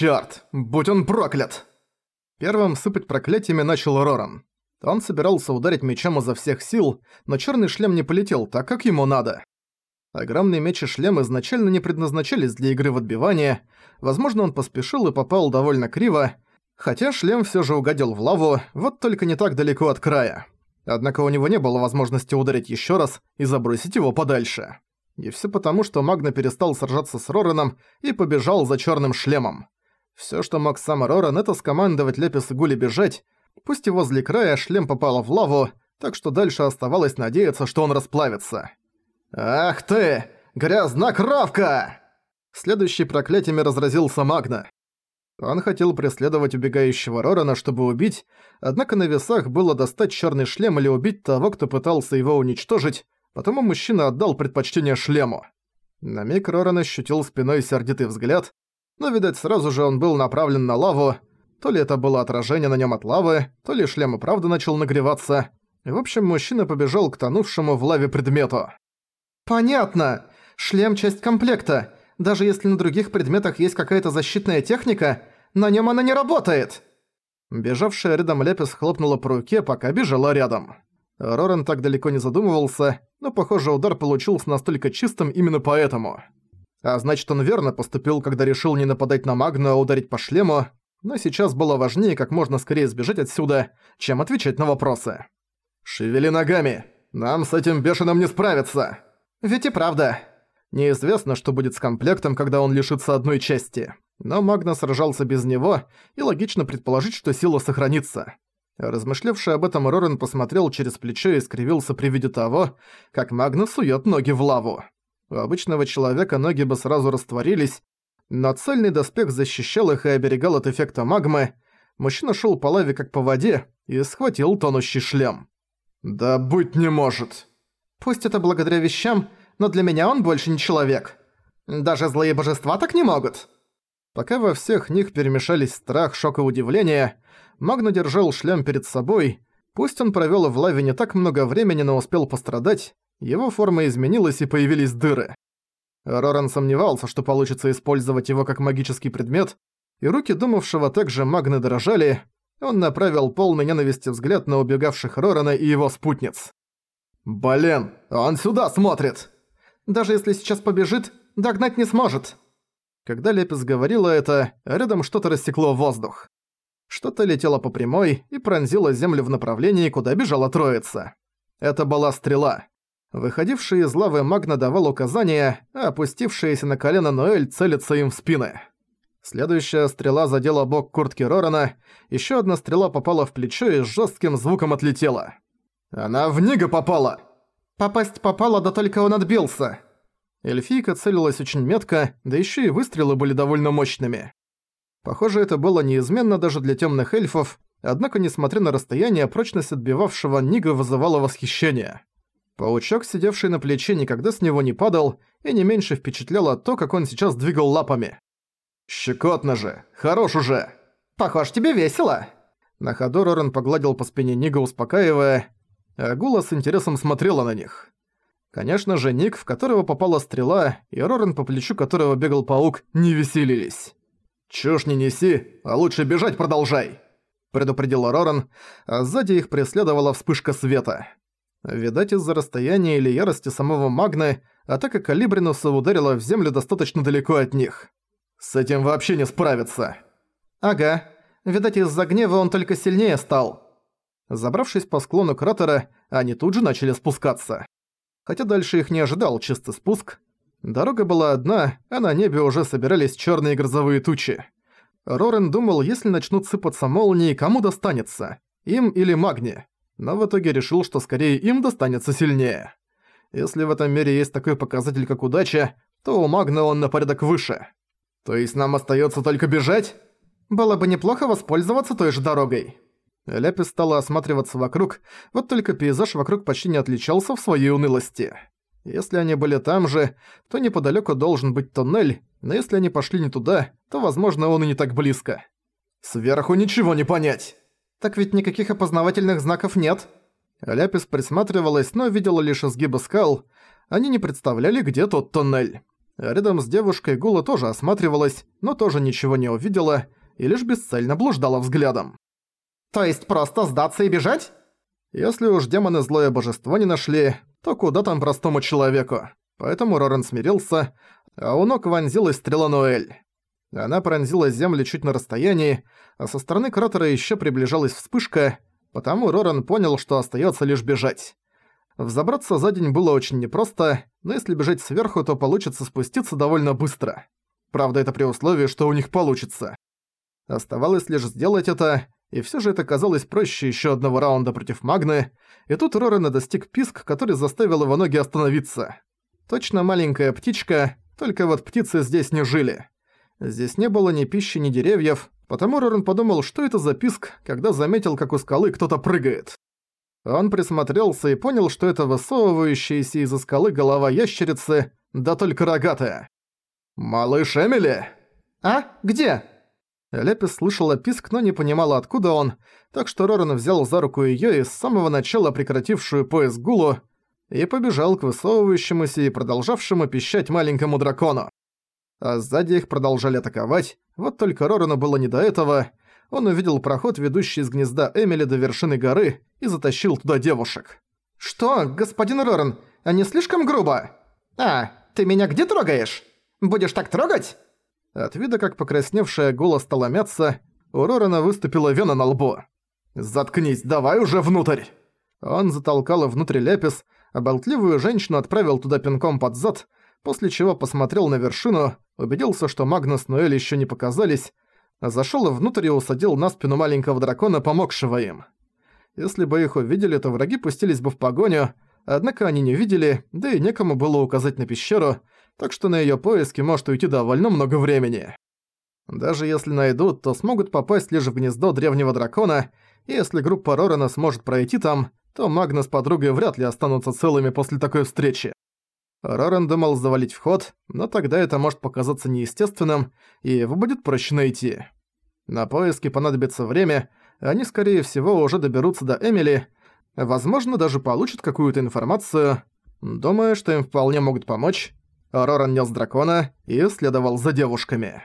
Чёрт, будь он проклят! Первым сыпать проклятиями начал Роран. Он собирался ударить мечом изо всех сил, но черный шлем не полетел так, как ему надо. Огромные меч и шлем изначально не предназначались для игры в отбивание, возможно, он поспешил и попал довольно криво, хотя шлем все же угодил в лаву, вот только не так далеко от края. Однако у него не было возможности ударить еще раз и забросить его подальше. И все потому, что Магна перестал сражаться с Рораном и побежал за черным шлемом. Все, что мог сам Роран, это скомандовать Лепис Гули бежать, пусть и возле края шлем попал в лаву, так что дальше оставалось надеяться, что он расплавится. «Ах ты! Грязнокровка!» Следующий проклятиями разразился Магна. Он хотел преследовать убегающего Рорана, чтобы убить, однако на весах было достать черный шлем или убить того, кто пытался его уничтожить, потому мужчина отдал предпочтение шлему. На миг Роран ощутил спиной сердитый взгляд, но, видать, сразу же он был направлен на лаву, то ли это было отражение на нем от лавы, то ли шлем и правда начал нагреваться. В общем, мужчина побежал к тонувшему в лаве предмету. «Понятно. Шлем – часть комплекта. Даже если на других предметах есть какая-то защитная техника, на нем она не работает!» Бежавшая рядом Лепис хлопнула по руке, пока бежала рядом. Роран так далеко не задумывался, но, похоже, удар получился настолько чистым именно поэтому. А значит, он верно поступил, когда решил не нападать на Магну, а ударить по шлему, но сейчас было важнее как можно скорее сбежать отсюда, чем отвечать на вопросы. «Шевели ногами! Нам с этим бешеным не справиться!» Ведь и правда. Неизвестно, что будет с комплектом, когда он лишится одной части. Но Магна сражался без него, и логично предположить, что сила сохранится. Размышлявший об этом Рорен посмотрел через плечо и скривился при виде того, как Магна сует ноги в лаву. У обычного человека ноги бы сразу растворились, но цельный доспех защищал их и оберегал от эффекта магмы. Мужчина шел по лаве как по воде и схватил тонущий шлем. «Да быть не может!» Пусть это благодаря вещам, но для меня он больше не человек. Даже злые божества так не могут. Пока во всех них перемешались страх, шок и удивление, Магна держал шлем перед собой. Пусть он провёл в лаве не так много времени, но успел пострадать, его форма изменилась и появились дыры. Роран сомневался, что получится использовать его как магический предмет, и руки думавшего также Магны дрожали, он направил полный ненависти взгляд на убегавших Рорана и его спутниц. «Блин, он сюда смотрит!» «Даже если сейчас побежит, догнать не сможет!» Когда Лепис говорила это, рядом что-то рассекло воздух. Что-то летело по прямой и пронзило землю в направлении, куда бежала троица. Это была стрела. Выходивший из лавы Магна давал указания, а опустившаяся на колено Ноэль целится им в спины. Следующая стрела задела бок куртки Рорана, еще одна стрела попала в плечо и с жестким звуком отлетела. «Она в Нига попала!» «Попасть попала, да только он отбился!» Эльфийка целилась очень метко, да еще и выстрелы были довольно мощными. Похоже, это было неизменно даже для темных эльфов, однако, несмотря на расстояние, прочность отбивавшего Нига вызывала восхищение. Паучок, сидевший на плече, никогда с него не падал, и не меньше впечатляло то, как он сейчас двигал лапами. «Щекотно же! Хорош уже!» «Похож, тебе весело!» На ходу Роран погладил по спине Нига, успокаивая, а Гула с интересом смотрела на них. Конечно же, Ник, в которого попала стрела, и Рорен, по плечу которого бегал паук, не веселились. «Чушь не неси, а лучше бежать продолжай!» предупредила Роран, а сзади их преследовала вспышка света. Видать, из-за расстояния или ярости самого Магны, атака Калибринуса ударила в землю достаточно далеко от них. С этим вообще не справиться. Ага, видать, из-за гнева он только сильнее стал. Забравшись по склону кратера, они тут же начали спускаться. Хотя дальше их не ожидал чистый спуск. Дорога была одна, а на небе уже собирались черные грозовые тучи. Рорен думал, если начнут сыпаться молнии, кому достанется? Им или Магни? Но в итоге решил, что скорее им достанется сильнее. Если в этом мире есть такой показатель, как удача, то у Магна он на порядок выше. То есть нам остается только бежать? Было бы неплохо воспользоваться той же дорогой. Ляпис стала осматриваться вокруг, вот только пейзаж вокруг почти не отличался в своей унылости. Если они были там же, то неподалёку должен быть тоннель, но если они пошли не туда, то, возможно, он и не так близко. Сверху ничего не понять. Так ведь никаких опознавательных знаков нет. Ляпис присматривалась, но видела лишь изгибы скал. Они не представляли, где тот тоннель. Рядом с девушкой Гула тоже осматривалась, но тоже ничего не увидела и лишь бесцельно блуждала взглядом. «То есть просто сдаться и бежать?» Если уж демоны злое божество не нашли, то куда там простому человеку? Поэтому Рорен смирился, а у ног вонзилась стрела Ноэль. Она пронзила землю чуть на расстоянии, а со стороны кратера еще приближалась вспышка, потому Роран понял, что остается лишь бежать. Взобраться за день было очень непросто, но если бежать сверху, то получится спуститься довольно быстро. Правда, это при условии, что у них получится. Оставалось лишь сделать это, и все же это казалось проще еще одного раунда против Магны, и тут Рорена достиг писк, который заставил его ноги остановиться. Точно маленькая птичка, только вот птицы здесь не жили. Здесь не было ни пищи, ни деревьев, потому Рорен подумал, что это за писк, когда заметил, как у скалы кто-то прыгает. Он присмотрелся и понял, что это высовывающаяся из-за скалы голова ящерицы, да только рогатая. «Малыш Эмили?» «А? Где?» Лепис слышала писк, но не понимала, откуда он, так что Роран взял за руку её и с самого начала прекратившую пояс Гулу и побежал к высовывающемуся и продолжавшему пищать маленькому дракону а сзади их продолжали атаковать, вот только Рорану было не до этого. Он увидел проход, ведущий из гнезда Эмили до вершины горы, и затащил туда девушек. «Что, господин Роран, а не слишком грубо? А, ты меня где трогаешь? Будешь так трогать?» От вида, как покрасневшая голос стала мяться, у Рорана выступила вена на лбу. «Заткнись, давай уже внутрь!» Он затолкал внутрь Ляпис, а болтливую женщину отправил туда пинком под зад, после чего посмотрел на вершину, убедился, что Магнус и Ноэль ещё не показались, зашёл внутрь и усадил на спину маленького дракона, помогшего им. Если бы их увидели, то враги пустились бы в погоню, однако они не видели, да и некому было указать на пещеру, так что на её поиски может уйти довольно много времени. Даже если найдут, то смогут попасть лишь в гнездо древнего дракона, и если группа Рорана сможет пройти там, то Магнус с подругой вряд ли останутся целыми после такой встречи. Рорен думал завалить вход, но тогда это может показаться неестественным, и его будет проще найти. На поиски понадобится время, они, скорее всего, уже доберутся до Эмили, возможно, даже получат какую-то информацию. Думаю, что им вполне могут помочь. Роран нес дракона и следовал за девушками.